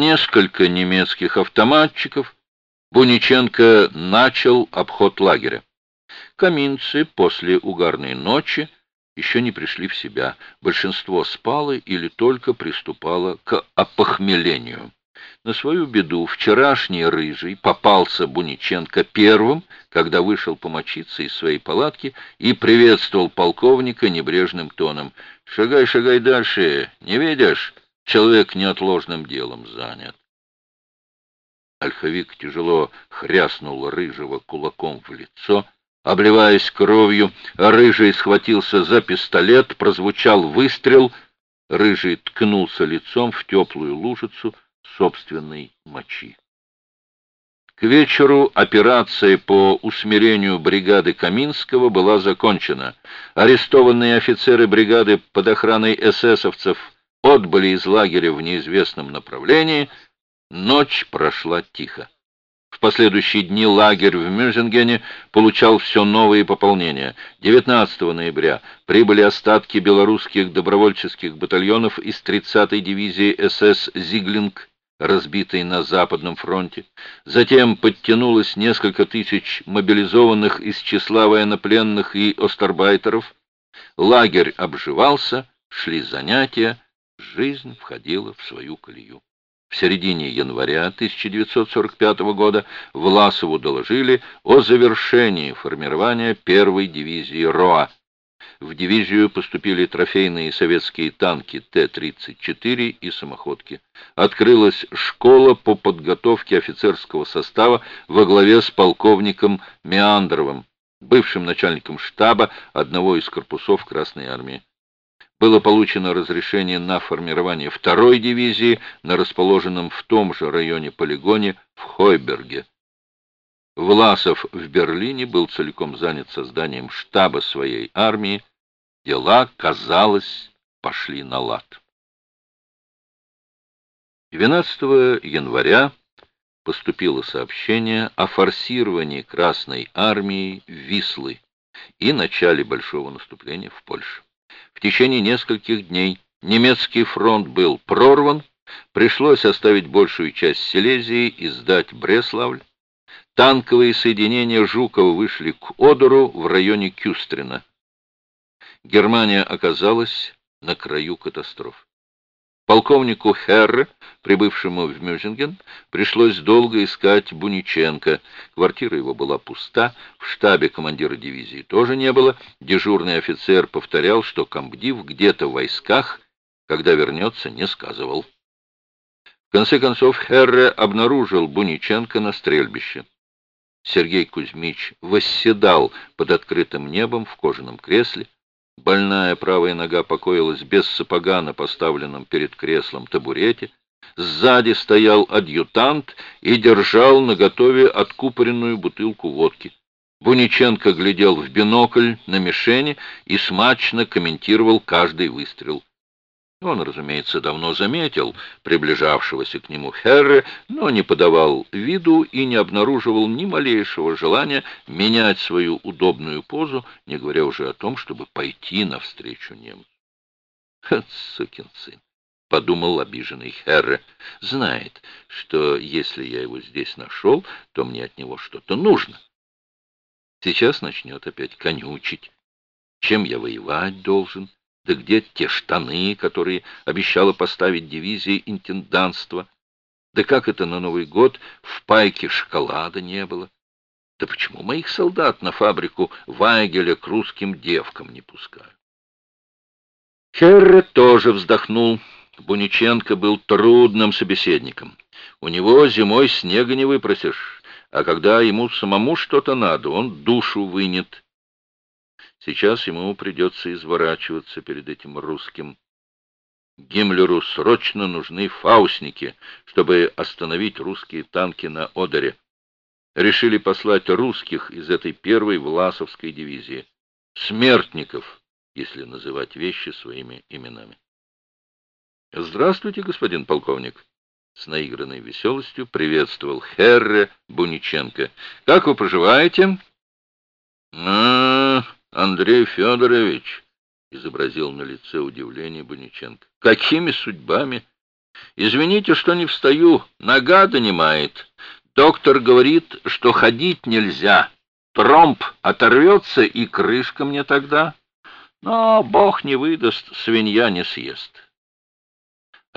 несколько немецких автоматчиков. Буниченко начал обход лагеря. Каминцы после угарной ночи еще не пришли в себя. Большинство спало или только приступало к опохмелению. На свою беду вчерашний рыжий попался Буниченко первым, когда вышел помочиться из своей палатки и приветствовал полковника небрежным тоном. «Шагай, шагай дальше, не видишь? Человек неотложным делом занят». Ольховик тяжело хряснул рыжего кулаком в лицо, Обливаясь кровью, Рыжий схватился за пистолет, прозвучал выстрел. Рыжий ткнулся лицом в теплую лужицу собственной мочи. К вечеру операция по усмирению бригады Каминского была закончена. Арестованные офицеры бригады под охраной эсэсовцев отбыли из лагеря в неизвестном направлении. Ночь прошла тихо. В последующие дни лагерь в Мюзингене получал все новые пополнения. 19 ноября прибыли остатки белорусских добровольческих батальонов из 30-й дивизии СС «Зиглинг», разбитой на Западном фронте. Затем подтянулось несколько тысяч мобилизованных из числа военнопленных и остарбайтеров. Лагерь обживался, шли занятия, жизнь входила в свою колею. В середине января 1945 года Власову доложили о завершении формирования первой дивизии РОА. В дивизию поступили трофейные советские танки Т-34 и самоходки. Открылась школа по подготовке офицерского состава во главе с полковником Меандровым, бывшим начальником штаба одного из корпусов Красной Армии было получено разрешение на формирование второй дивизии на расположенном в том же районе полигоне в Хойберге. Власов в Берлине был целиком занят созданием штаба своей армии. Дела, казалось, пошли на лад. 12 января поступило сообщение о форсировании Красной армии Вислы и начале большого наступления в Польшу. Течение нескольких дней немецкий фронт был прорван, пришлось оставить большую часть Силезии и сдать Бреславль. Танковые соединения Жукова вышли к Одеру в районе Кюстрина. Германия оказалась на краю катастрофы. Полковнику Херре, прибывшему в Мюзинген, пришлось долго искать Буниченко. Квартира его была пуста, в штабе командира дивизии тоже не было. Дежурный офицер повторял, что комдив где-то в войсках, когда вернется, не сказывал. В конце концов Херре обнаружил Буниченко на стрельбище. Сергей Кузьмич восседал под открытым небом в кожаном кресле. Больная правая нога покоилась без сапога на поставленном перед креслом табурете. Сзади стоял адъютант и держал наготове откупоренную бутылку водки. Буниченко глядел в бинокль на мишени и смачно комментировал каждый выстрел. Он, разумеется, давно заметил приближавшегося к нему Херре, но не подавал виду и не обнаруживал ни малейшего желания менять свою удобную позу, не говоря уже о том, чтобы пойти навстречу немцу. «Сукин сын!» — подумал обиженный Херре. «Знает, что если я его здесь нашел, то мне от него что-то нужно. Сейчас начнет опять конючить. Чем я воевать должен?» Да где те штаны, которые обещала поставить дивизии интенданства? Да как это на Новый год в пайке шоколада не было? Да почему моих солдат на фабрику Вайгеля к русским девкам не пускают? Херре тоже вздохнул. Буниченко был трудным собеседником. У него зимой снега не выпросишь, а когда ему самому что-то надо, он душу вынет. Сейчас ему придется изворачиваться перед этим русским. Гиммлеру срочно нужны фаусники, чтобы остановить русские танки на Одере. Решили послать русских из этой первой Власовской дивизии. Смертников, если называть вещи своими именами. Здравствуйте, господин полковник. С наигранной веселостью приветствовал Херре Буниченко. Как вы проживаете? А, Андрей Федорович, — изобразил на лице удивление Буниченко, — какими судьбами? Извините, что не встаю, нога донимает. Доктор говорит, что ходить нельзя. Тромб оторвется, и крышка мне тогда. Но бог не выдаст, свинья не съест.